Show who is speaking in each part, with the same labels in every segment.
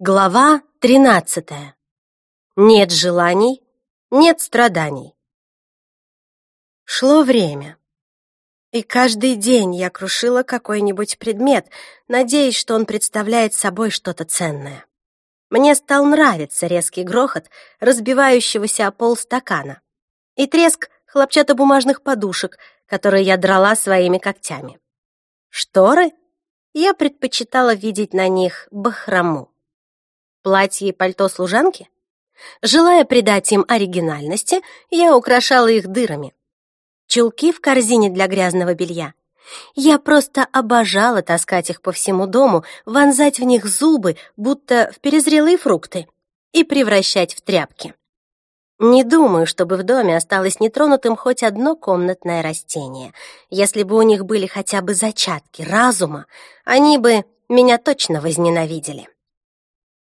Speaker 1: Глава тринадцатая. Нет желаний, нет страданий. Шло время. И каждый день я крушила какой-нибудь предмет, надеясь, что он представляет собой что-то ценное. Мне стал нравиться резкий грохот разбивающегося о пол стакана и треск хлопчатобумажных подушек, которые я драла своими когтями. Шторы? Я предпочитала видеть на них бахрому платье и пальто служанки? Желая придать им оригинальности, я украшала их дырами. Чулки в корзине для грязного белья. Я просто обожала таскать их по всему дому, вонзать в них зубы, будто в перезрелые фрукты, и превращать в тряпки. Не думаю, чтобы в доме осталось нетронутым хоть одно комнатное растение. Если бы у них были хотя бы зачатки разума, они бы меня точно возненавидели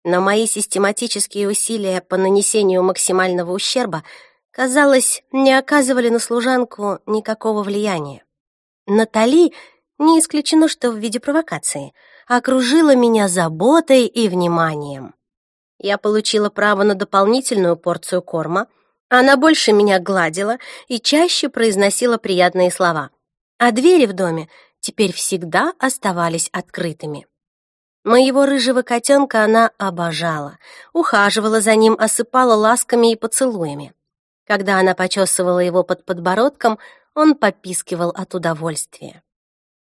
Speaker 1: но мои систематические усилия по нанесению максимального ущерба, казалось, не оказывали на служанку никакого влияния. Натали, не исключено, что в виде провокации, окружила меня заботой и вниманием. Я получила право на дополнительную порцию корма, она больше меня гладила и чаще произносила приятные слова, а двери в доме теперь всегда оставались открытыми. Моего рыжего котенка она обожала, ухаживала за ним, осыпала ласками и поцелуями. Когда она почесывала его под подбородком, он попискивал от удовольствия.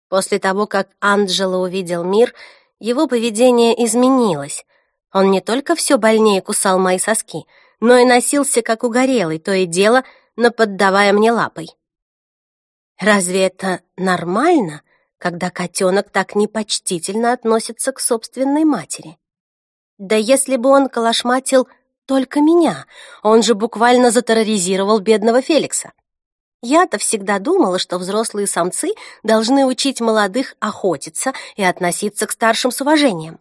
Speaker 1: После того, как Анджело увидел мир, его поведение изменилось. Он не только все больнее кусал мои соски, но и носился как угорелый, то и дело наподдавая мне лапой. Разве это нормально когда котенок так непочтительно относится к собственной матери. Да если бы он калашматил только меня, он же буквально затерроризировал бедного Феликса. Я-то всегда думала, что взрослые самцы должны учить молодых охотиться и относиться к старшим с уважением.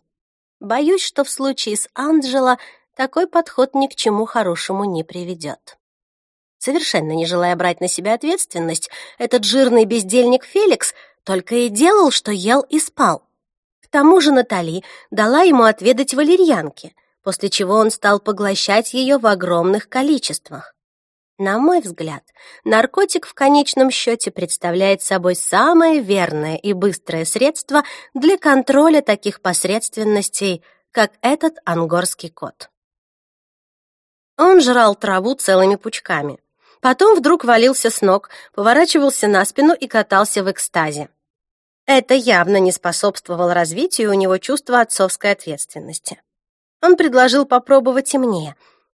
Speaker 1: Боюсь, что в случае с Анджело такой подход ни к чему хорошему не приведет. Совершенно не желая брать на себя ответственность, этот жирный бездельник Феликс только и делал, что ел и спал. К тому же Натали дала ему отведать валерьянки, после чего он стал поглощать ее в огромных количествах. На мой взгляд, наркотик в конечном счете представляет собой самое верное и быстрое средство для контроля таких посредственностей, как этот ангорский кот. Он жрал траву целыми пучками. Потом вдруг валился с ног, поворачивался на спину и катался в экстазе. Это явно не способствовало развитию у него чувства отцовской ответственности. Он предложил попробовать и мне,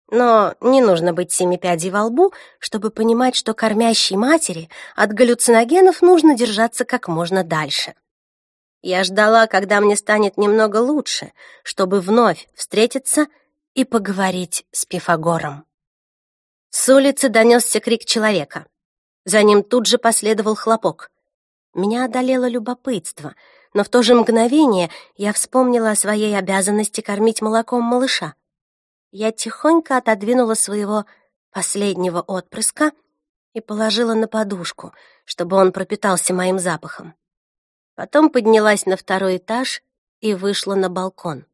Speaker 1: но не нужно быть семи пядей во лбу, чтобы понимать, что кормящей матери от галлюциногенов нужно держаться как можно дальше. Я ждала, когда мне станет немного лучше, чтобы вновь встретиться и поговорить с Пифагором. С улицы донесся крик человека. За ним тут же последовал хлопок. Меня одолело любопытство, но в то же мгновение я вспомнила о своей обязанности кормить молоком малыша. Я тихонько отодвинула своего последнего отпрыска и положила на подушку, чтобы он пропитался моим запахом. Потом поднялась на второй этаж и вышла на балкон.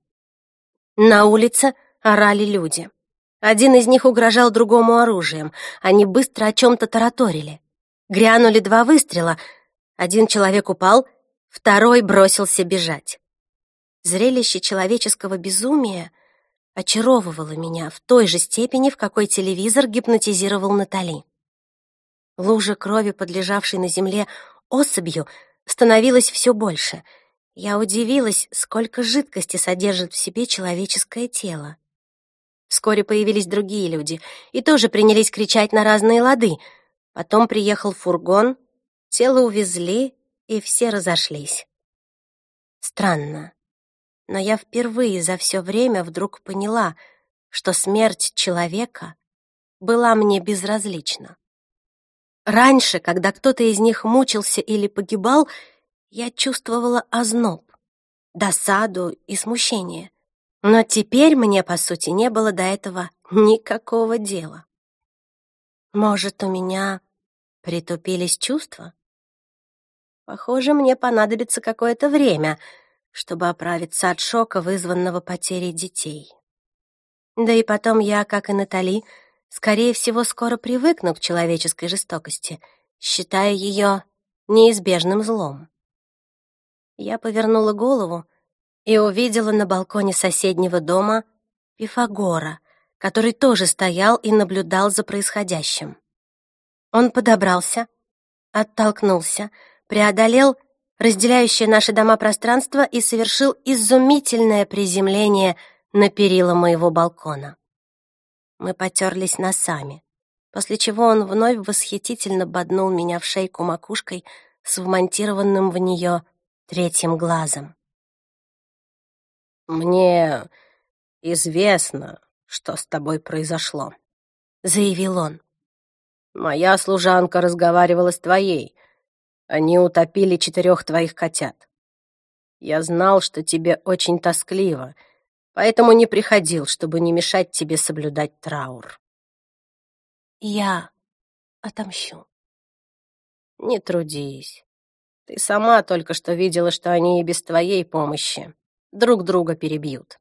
Speaker 1: На улице орали люди. Один из них угрожал другому оружием. Они быстро о чем-то тараторили. Грянули два выстрела, один человек упал, второй бросился бежать. Зрелище человеческого безумия очаровывало меня в той же степени, в какой телевизор гипнотизировал Натали. Лужа крови, подлежавшей на земле особью, становилась все больше. Я удивилась, сколько жидкости содержит в себе человеческое тело. Вскоре появились другие люди и тоже принялись кричать на разные лады. Потом приехал фургон, Тело увезли, и все разошлись. Странно, но я впервые за все время вдруг поняла, что смерть человека была мне безразлична. Раньше, когда кто-то из них мучился или погибал, я чувствовала озноб, досаду и смущение. Но теперь мне, по сути, не было до этого никакого дела. Может, у меня притупились чувства? Похоже, мне понадобится какое-то время, чтобы оправиться от шока, вызванного потерей детей. Да и потом я, как и Натали, скорее всего, скоро привыкну к человеческой жестокости, считая ее неизбежным злом. Я повернула голову и увидела на балконе соседнего дома Пифагора, который тоже стоял и наблюдал за происходящим. Он подобрался, оттолкнулся, преодолел разделяющее наши дома пространство и совершил изумительное приземление на перила моего балкона. Мы потерлись носами, после чего он вновь восхитительно боднул меня в шейку макушкой с вмонтированным в нее третьим глазом.
Speaker 2: «Мне известно, что с тобой произошло», — заявил он. «Моя служанка разговаривала с твоей. Они утопили четырех твоих котят. Я знал, что тебе очень тоскливо, поэтому не приходил, чтобы не мешать тебе соблюдать траур».
Speaker 1: «Я отомщу».
Speaker 2: «Не трудись. Ты сама только что видела, что они и без твоей помощи друг друга перебьют.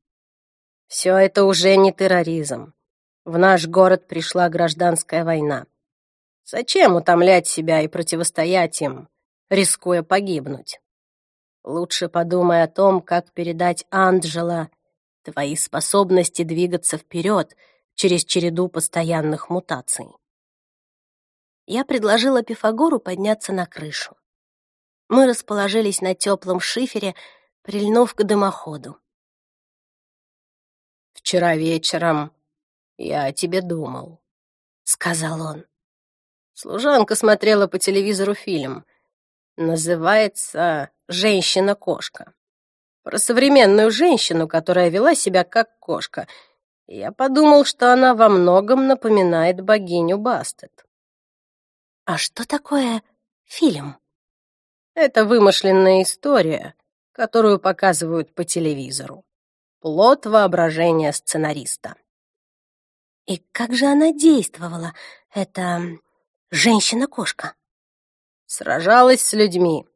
Speaker 2: Все это уже не терроризм. В наш город пришла гражданская война. Зачем утомлять себя и противостоять им, рискуя погибнуть? Лучше подумай о том, как передать Анджела твои способности двигаться вперед через череду постоянных мутаций.
Speaker 1: Я предложила Пифагору подняться на крышу. Мы расположились на теплом шифере, прильнув к дымоходу.
Speaker 2: «Вчера вечером я о тебе думал», — сказал он. Служанка смотрела по телевизору фильм. Называется «Женщина-кошка». Про современную женщину, которая вела себя как кошка. Я подумал, что она во многом напоминает богиню Бастет.
Speaker 1: «А что такое фильм?»
Speaker 2: Это вымышленная история, которую показывают по телевизору. Плод воображения сценариста.
Speaker 1: И как же она действовала, эта женщина-кошка?
Speaker 2: Сражалась с людьми,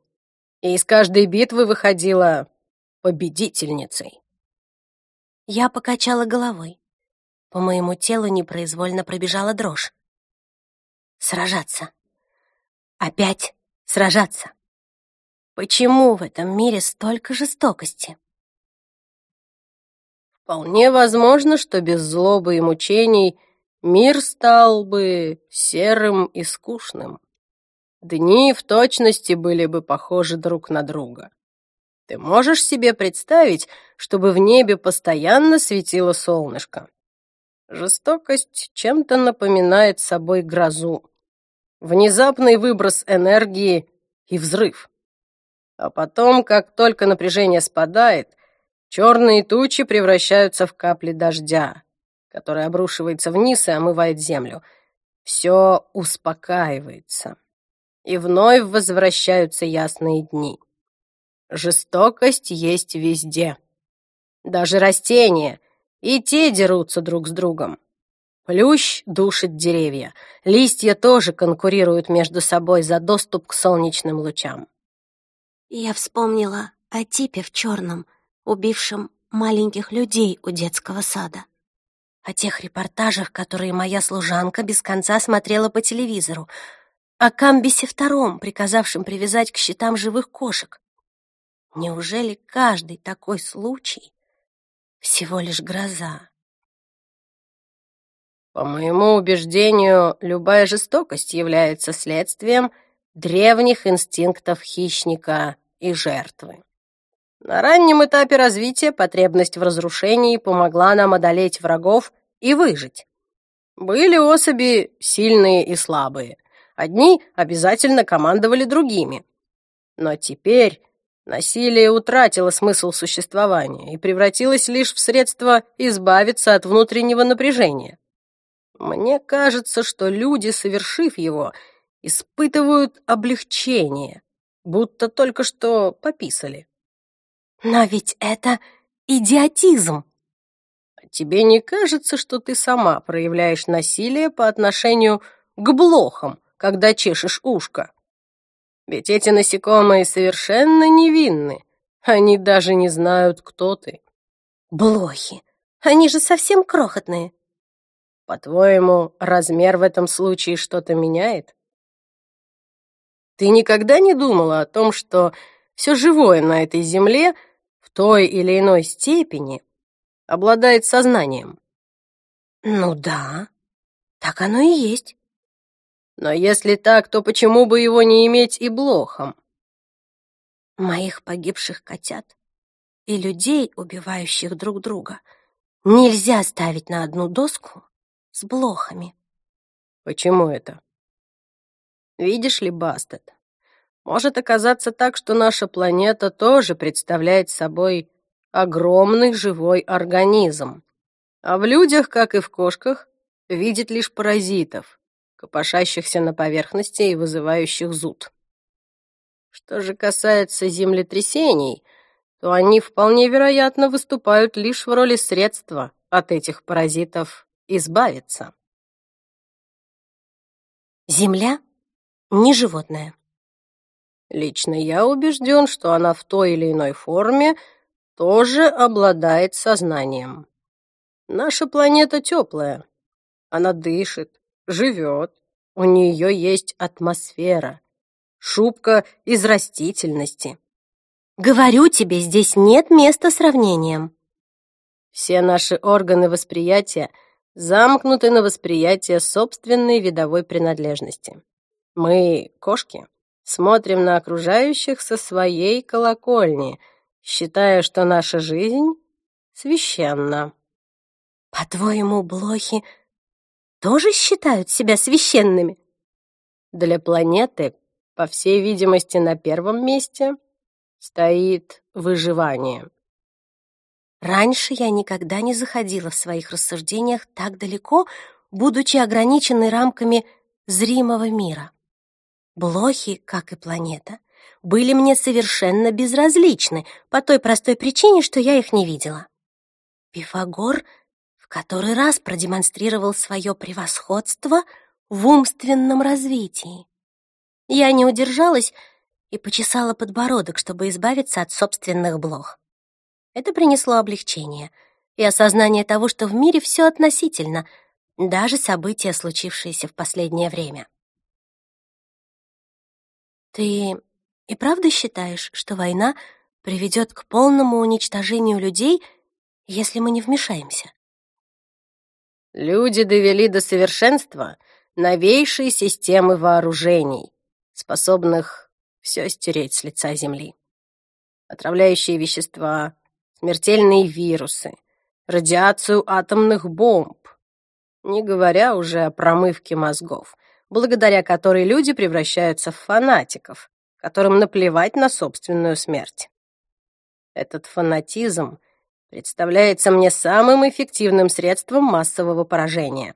Speaker 2: и из каждой битвы выходила победительницей.
Speaker 1: Я покачала головой. По моему телу непроизвольно пробежала дрожь. Сражаться. Опять сражаться. Почему в этом мире столько жестокости?
Speaker 2: Вполне возможно, что без злобы и мучений мир стал бы серым и скучным. Дни в точности были бы похожи друг на друга. Ты можешь себе представить, чтобы в небе постоянно светило солнышко? Жестокость чем-то напоминает собой грозу. Внезапный выброс энергии и взрыв. А потом, как только напряжение спадает, черные тучи превращаются в капли дождя, который обрушивается вниз и омывает землю. Все успокаивается. И вновь возвращаются ясные дни. Жестокость есть везде. Даже растения, и те дерутся друг с другом. Плющ душит деревья, листья тоже конкурируют между собой за доступ к солнечным лучам.
Speaker 1: Я вспомнила о типе в черном, убившем маленьких людей у детского сада. О тех репортажах, которые моя служанка без конца смотрела по телевизору. О Камбисе втором, приказавшем привязать к щитам живых кошек. Неужели каждый такой случай всего лишь гроза?
Speaker 2: По моему убеждению, любая жестокость является следствием древних инстинктов хищника и жертвы. На раннем этапе развития потребность в разрушении помогла нам одолеть врагов и выжить. Были особи сильные и слабые. Одни обязательно командовали другими. Но теперь насилие утратило смысл существования и превратилось лишь в средство избавиться от внутреннего напряжения. Мне кажется, что люди, совершив его, испытывают облегчение, будто только что пописали.
Speaker 1: Но ведь это идиотизм.
Speaker 2: А тебе не кажется, что ты сама проявляешь насилие по отношению к блохам, когда чешешь ушко? Ведь эти насекомые совершенно невинны, Они даже не знают, кто ты.
Speaker 1: Блохи. Они же совсем крохотные.
Speaker 2: По-твоему, размер в этом случае что-то меняет? Ты никогда не думала о том, что все живое на этой земле в той или иной степени обладает сознанием?
Speaker 1: Ну да, так оно и есть.
Speaker 2: Но если так, то почему бы его не иметь и блохом?
Speaker 1: Моих погибших котят и людей, убивающих друг друга, нельзя ставить на одну доску с блохами.
Speaker 2: Почему это? Видишь ли, Бастет, может оказаться так, что наша планета тоже представляет собой огромный живой организм, а в людях, как и в кошках, видит лишь паразитов, копошащихся на поверхности и вызывающих зуд. Что же касается землетрясений, то они вполне вероятно выступают лишь в роли средства от этих паразитов избавиться.
Speaker 1: Земля не животное.
Speaker 2: Лично я убежден, что она в той или иной форме тоже обладает сознанием. Наша планета теплая. Она дышит, живет, у нее есть атмосфера, шубка из растительности.
Speaker 1: Говорю тебе, здесь нет места сравнениям.
Speaker 2: Все наши органы восприятия замкнуты на восприятие собственной видовой принадлежности. Мы, кошки, смотрим на окружающих со своей колокольни, считая, что наша жизнь священна.
Speaker 1: По-твоему, блохи тоже считают себя священными?
Speaker 2: Для планеты, по всей видимости, на первом месте стоит выживание.
Speaker 1: Раньше я никогда не заходила в своих рассуждениях так далеко, будучи ограниченной рамками зримого мира. Блохи, как и планета, были мне совершенно безразличны по той простой причине, что я их не видела. Пифагор который раз продемонстрировал свое превосходство в умственном развитии. Я не удержалась и почесала подбородок, чтобы избавиться от собственных блох. Это принесло облегчение и осознание того, что в мире все относительно, даже события, случившиеся в последнее время. Ты и правда считаешь, что война приведет к полному уничтожению людей, если мы не вмешаемся?
Speaker 2: Люди довели до совершенства новейшие системы вооружений, способных все стереть с лица земли. Отравляющие вещества, смертельные вирусы, радиацию атомных бомб, не говоря уже о промывке мозгов, благодаря которой люди превращаются в фанатиков, которым наплевать на собственную смерть. Этот фанатизм — представляется мне самым эффективным средством массового поражения.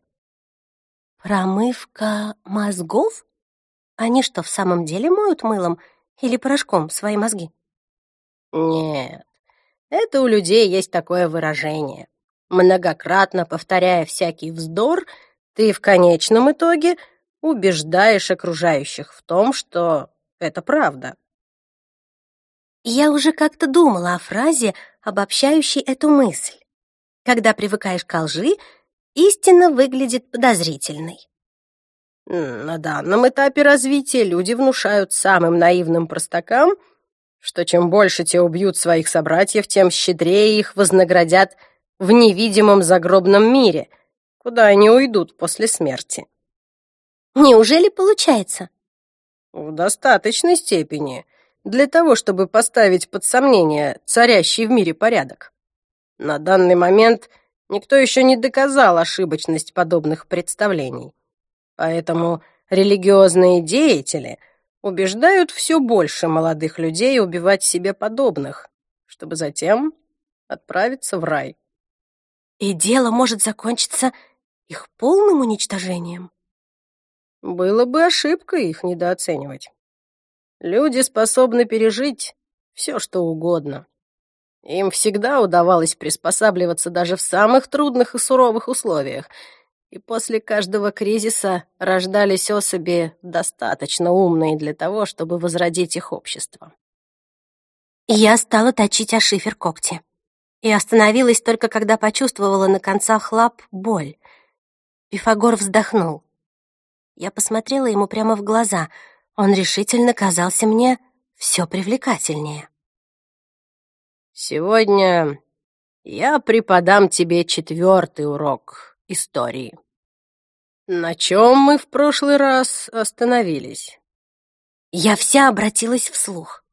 Speaker 1: Промывка мозгов? Они что, в самом деле моют мылом или порошком свои мозги?
Speaker 2: Нет, это у людей есть такое выражение. Многократно повторяя всякий вздор, ты в конечном итоге убеждаешь окружающих в том, что это правда.
Speaker 1: Я уже как-то думала о фразе, обобщающей эту мысль. Когда привыкаешь к лжи, истина выглядит подозрительной.
Speaker 2: На данном этапе развития люди внушают самым наивным простакам, что чем больше те убьют своих собратьев, тем щедрее их вознаградят в невидимом загробном мире, куда они уйдут после смерти.
Speaker 1: Неужели получается?
Speaker 2: В достаточной степени для того, чтобы поставить под сомнение царящий в мире порядок. На данный момент никто еще не доказал ошибочность подобных представлений. Поэтому религиозные деятели убеждают все больше молодых людей убивать себе подобных, чтобы затем отправиться в рай.
Speaker 1: И дело может закончиться их полным уничтожением.
Speaker 2: Было бы ошибкой их недооценивать. Люди способны пережить все, что угодно. Им всегда удавалось приспосабливаться даже в самых трудных и суровых условиях, и после каждого кризиса рождались особи достаточно умные для того, чтобы возродить их общество.
Speaker 1: Я стала точить о шифер когти и остановилась только когда почувствовала на концах лап боль. Пифагор вздохнул. Я посмотрела ему прямо в глаза. Он решительно казался мне все привлекательнее.
Speaker 2: «Сегодня я преподам тебе четвертый урок истории. На чем мы в прошлый раз остановились?»
Speaker 1: Я вся обратилась вслух.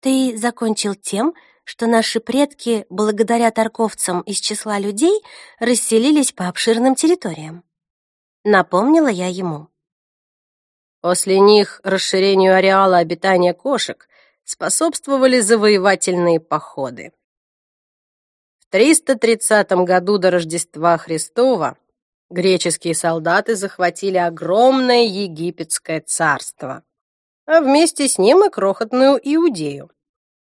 Speaker 1: «Ты закончил тем, что наши предки, благодаря торговцам из числа людей, расселились по обширным территориям. Напомнила я ему.
Speaker 2: После них расширению ареала обитания кошек способствовали завоевательные походы. В 330 году до Рождества Христова греческие солдаты захватили огромное египетское царство, а вместе с ним и крохотную Иудею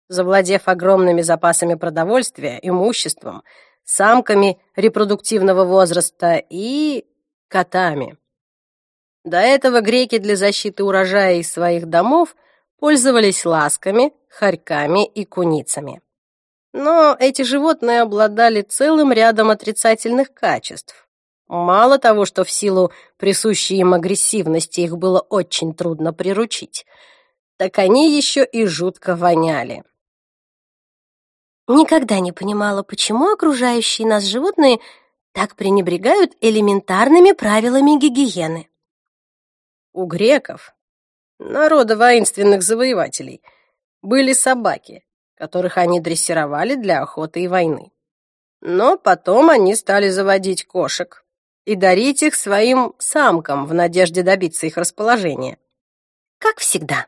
Speaker 2: завладев огромными запасами продовольствия, имуществом, самками репродуктивного возраста и котами. До этого греки для защиты урожая из своих домов пользовались ласками, хорьками и куницами. Но эти животные обладали целым рядом отрицательных качеств. Мало того, что в силу присущей им агрессивности их было очень трудно приручить, так они еще и жутко воняли.
Speaker 1: Никогда не понимала, почему окружающие нас животные так пренебрегают элементарными правилами гигиены.
Speaker 2: У греков, народа воинственных завоевателей, были собаки, которых они дрессировали для охоты и войны. Но потом они стали заводить кошек и дарить их своим самкам в надежде добиться их расположения.
Speaker 1: Как всегда.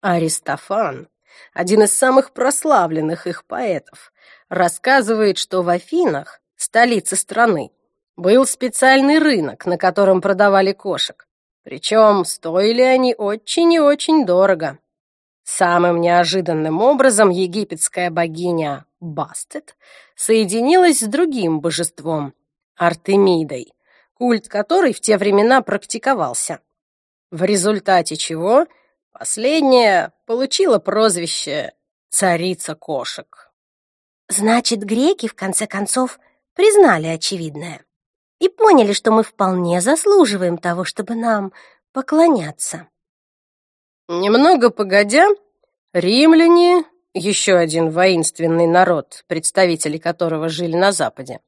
Speaker 2: Аристофан один из самых прославленных их поэтов, рассказывает, что в Афинах, столице страны, был специальный рынок, на котором продавали кошек. Причем стоили они очень и очень дорого. Самым неожиданным образом египетская богиня Бастет соединилась с другим божеством — Артемидой, культ которой в те времена практиковался. В результате чего — Последняя получила прозвище «царица кошек».
Speaker 1: Значит, греки, в конце концов, признали очевидное и поняли, что мы вполне заслуживаем того, чтобы нам поклоняться.
Speaker 2: Немного погодя, римляне, еще один воинственный народ, представители которого жили на Западе,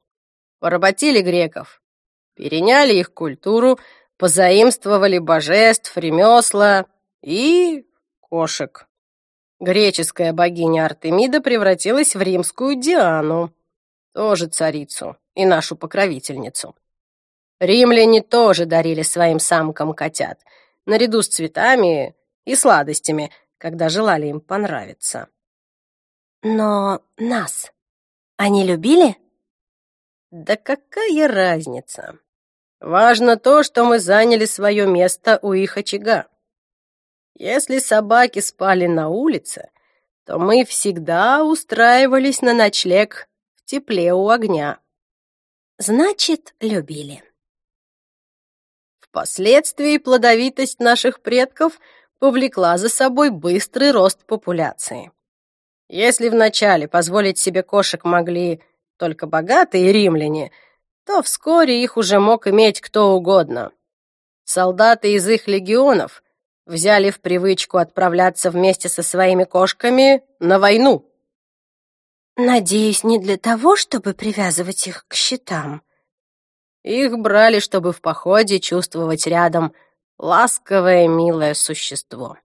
Speaker 2: поработили греков, переняли их культуру, позаимствовали божеств, ремесла, и кошек. Греческая богиня Артемида превратилась в римскую Диану, тоже царицу и нашу покровительницу. Римляне тоже дарили своим самкам котят, наряду с цветами и сладостями, когда желали им понравиться.
Speaker 1: Но нас они любили?
Speaker 2: Да какая разница? Важно то, что мы заняли свое место у их очага. Если собаки спали на улице, то мы всегда устраивались на ночлег в тепле у огня.
Speaker 1: Значит, любили.
Speaker 2: Впоследствии плодовитость наших предков повлекла за собой быстрый рост популяции. Если вначале позволить себе кошек могли только богатые римляне, то вскоре их уже мог иметь кто угодно. Солдаты из их легионов взяли в привычку отправляться вместе со своими кошками на войну.
Speaker 1: Надеюсь, не для того, чтобы привязывать их к щитам.
Speaker 2: Их брали, чтобы в походе чувствовать рядом ласковое, милое существо.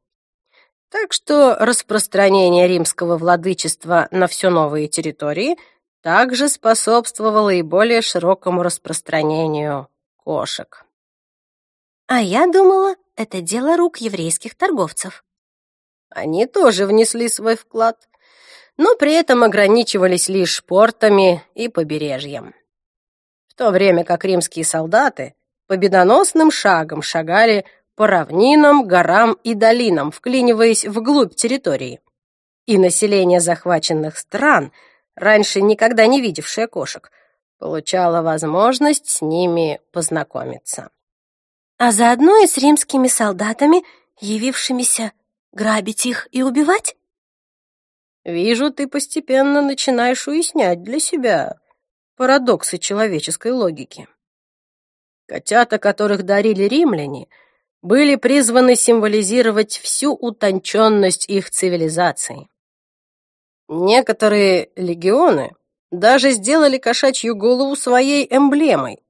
Speaker 2: Так что распространение римского владычества на все новые территории также способствовало и более широкому распространению кошек.
Speaker 1: А я думала, это дело рук еврейских торговцев.
Speaker 2: Они тоже внесли свой вклад, но при этом ограничивались лишь портами и побережьем. В то время как римские солдаты победоносным шагом шагали по равнинам, горам и долинам, вклиниваясь вглубь территории. И население захваченных стран, раньше никогда не видевшее кошек, получало возможность с ними познакомиться
Speaker 1: а заодно и с римскими солдатами, явившимися грабить их и убивать?
Speaker 2: Вижу, ты постепенно начинаешь уяснять для себя парадоксы человеческой логики. Котята, которых дарили римляне, были призваны символизировать всю утонченность их цивилизации. Некоторые легионы даже сделали кошачью голову своей эмблемой.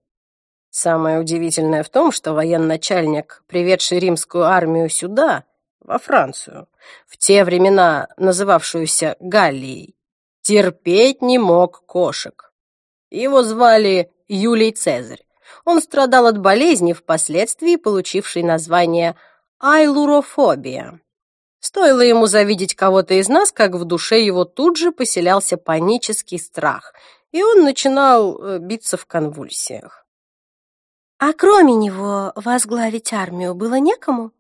Speaker 2: Самое удивительное в том, что военачальник, приведший римскую армию сюда, во Францию, в те времена называвшуюся Галлией, терпеть не мог кошек. Его звали Юлий Цезарь. Он страдал от болезни, впоследствии получившей название айлурофобия. Стоило ему завидеть кого-то из нас, как в душе его тут же поселялся панический страх, и он начинал э, биться в конвульсиях.
Speaker 1: «А кроме него возглавить армию было некому?»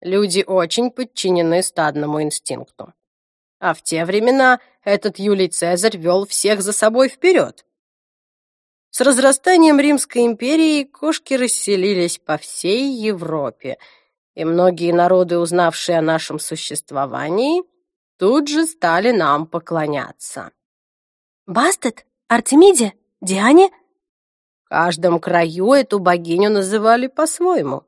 Speaker 2: Люди очень подчинены стадному инстинкту. А в те времена этот Юлий Цезарь вел всех за собой вперед. С разрастанием Римской империи кошки расселились по всей Европе, и многие народы, узнавшие о нашем существовании, тут же стали нам поклоняться.
Speaker 1: Бастет? Артемиде? Диане?
Speaker 2: В каждом краю эту богиню называли по-своему.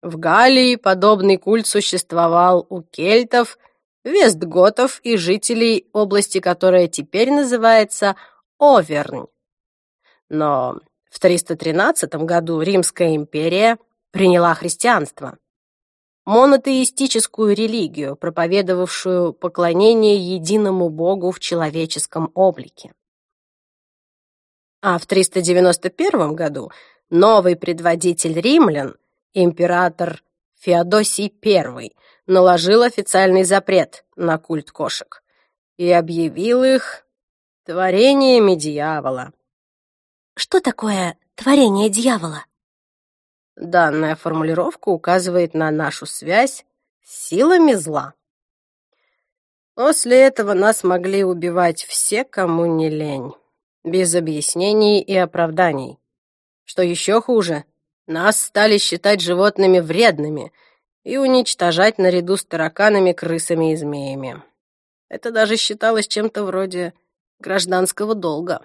Speaker 2: В Галлии подобный культ существовал у кельтов, вестготов и жителей области, которая теперь называется Овернь. Но в 313 году Римская империя приняла христианство, монотеистическую религию, проповедовавшую поклонение единому Богу в человеческом облике. А в 391 году новый предводитель римлян император Феодосий I наложил официальный запрет на культ кошек и объявил их творениями дьявола.
Speaker 1: Что такое творение дьявола?
Speaker 2: Данная формулировка указывает на нашу связь с силами зла. После этого нас могли убивать все, кому не лень, без объяснений и оправданий. Что еще хуже, нас стали считать животными вредными и уничтожать наряду с тараканами, крысами и змеями. Это даже считалось чем-то вроде гражданского долга.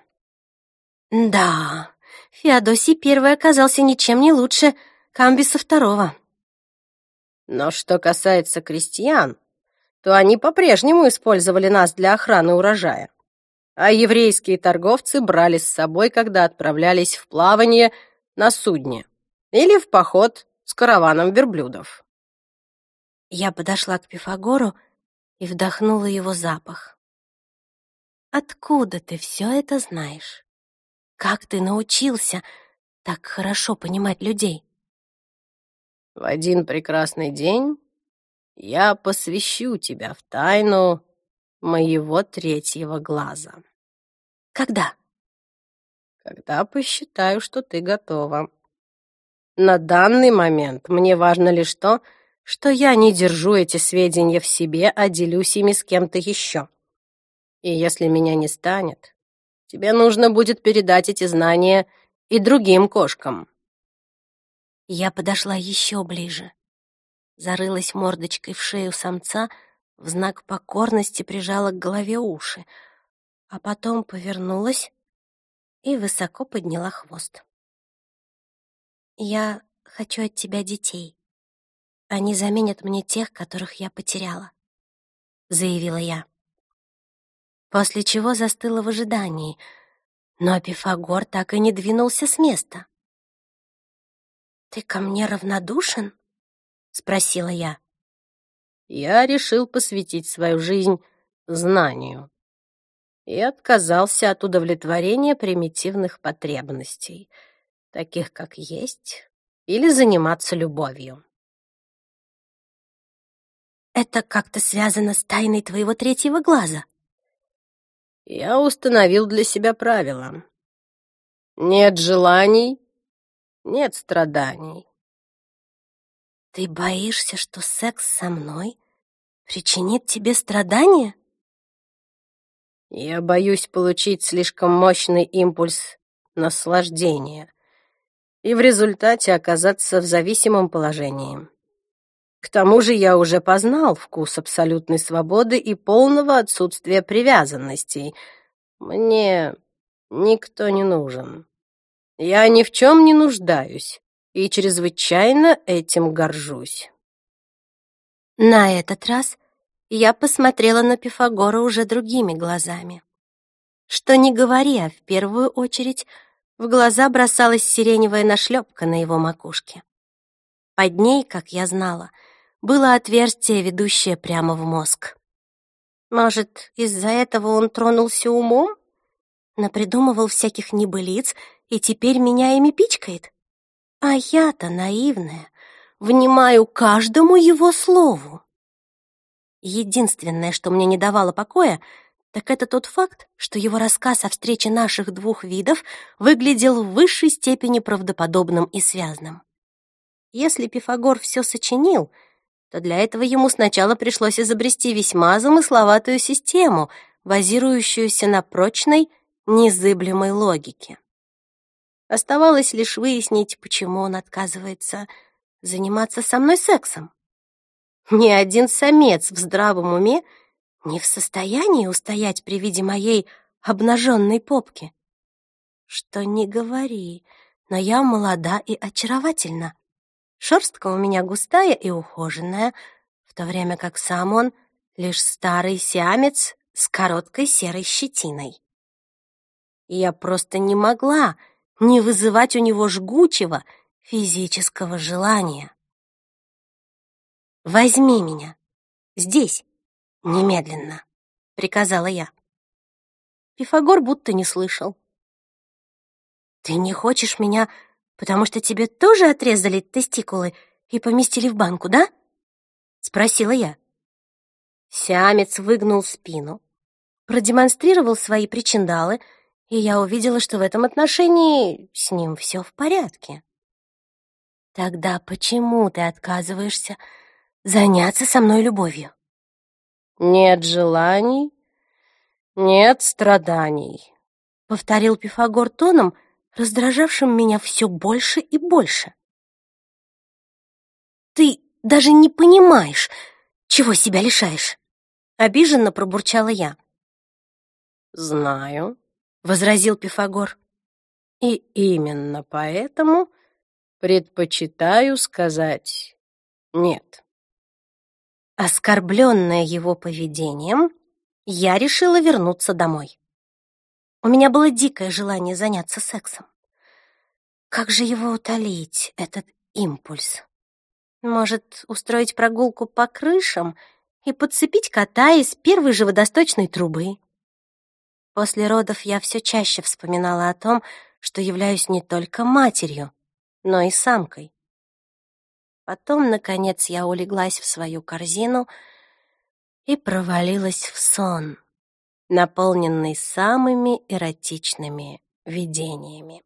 Speaker 1: Да, Феодосий первый оказался ничем не лучше Камбиса второго.
Speaker 2: Но что касается крестьян, то они по-прежнему использовали нас для охраны урожая. А еврейские торговцы брали с собой, когда отправлялись в плавание на судне или в поход с караваном верблюдов.
Speaker 1: Я подошла к Пифагору и вдохнула его запах. «Откуда ты все это знаешь? Как ты научился так хорошо понимать людей?»
Speaker 2: «В один прекрасный день я посвящу тебя в тайну моего третьего глаза».
Speaker 1: «Когда?»
Speaker 2: «Когда посчитаю, что ты готова». На данный момент мне важно лишь то, что я не держу эти сведения в себе, а делюсь ими с кем-то еще. И если меня не станет, тебе нужно будет передать эти знания и другим кошкам.
Speaker 1: Я подошла еще ближе, зарылась мордочкой в шею самца, в знак покорности прижала к голове уши, а потом повернулась и высоко подняла хвост. «Я хочу от тебя детей. Они заменят мне тех, которых я потеряла», — заявила я. После чего застыла в ожидании, но Пифагор так и не двинулся с места. «Ты ко мне равнодушен?» — спросила я.
Speaker 2: Я решил посвятить свою жизнь знанию и отказался от удовлетворения примитивных потребностей — таких как есть, или заниматься любовью.
Speaker 1: Это как-то связано с тайной твоего третьего глаза.
Speaker 2: Я установил для себя правила. Нет желаний, нет страданий.
Speaker 1: Ты боишься, что секс со мной причинит тебе страдания?
Speaker 2: Я боюсь получить слишком мощный импульс наслаждения, и в результате оказаться в зависимом положении. К тому же я уже познал вкус абсолютной свободы и полного отсутствия привязанностей. Мне никто не нужен. Я ни в чем не нуждаюсь и чрезвычайно этим горжусь.
Speaker 1: На этот раз я посмотрела на Пифагора уже другими глазами. Что не говори, а в первую очередь в глаза бросалась сиреневая нашлепка на его макушке. Под ней, как я знала, было отверстие, ведущее прямо в мозг. Может, из-за этого он тронулся умом? Напридумывал всяких небылиц и теперь меня ими пичкает? А я-то наивная, внимаю каждому его слову. Единственное, что мне не давало покоя, так это тот факт, что его рассказ о встрече наших двух видов выглядел в высшей степени правдоподобным и связным. Если Пифагор все сочинил, то для этого ему сначала пришлось изобрести весьма замысловатую систему, базирующуюся на прочной, незыблемой логике. Оставалось лишь выяснить, почему он отказывается заниматься со мной сексом. Ни один самец в здравом уме не в состоянии устоять при виде моей обнаженной попки. Что не говори, но я молода и очаровательна. Шерстка у меня густая и ухоженная, в то время как сам он лишь старый сиамец с короткой серой щетиной. Я просто не могла не вызывать у него жгучего физического желания. «Возьми меня. Здесь. Немедленно», — приказала я. Пифагор будто не слышал. «Ты не хочешь меня, потому что тебе тоже отрезали тестикулы и поместили в банку, да?» — спросила я. Сиамец выгнул спину, продемонстрировал свои причиндалы, и я увидела, что в этом отношении с ним все в порядке. «Тогда почему ты отказываешься заняться со мной любовью.
Speaker 2: Нет желаний, нет страданий,
Speaker 1: повторил Пифагор тоном, раздражавшим меня все больше и больше. Ты даже не понимаешь, чего себя лишаешь, обиженно пробурчала я.
Speaker 2: Знаю, возразил Пифагор. И именно поэтому предпочитаю сказать нет.
Speaker 1: Оскорбленная его поведением, я решила вернуться домой. У меня было дикое желание заняться сексом. Как же его утолить, этот импульс? Может, устроить прогулку по крышам и подцепить кота из первой же водосточной трубы? После родов я все чаще вспоминала о том, что являюсь не только матерью, но и самкой. Потом, наконец, я улеглась в свою корзину и провалилась в сон, наполненный самыми эротичными видениями.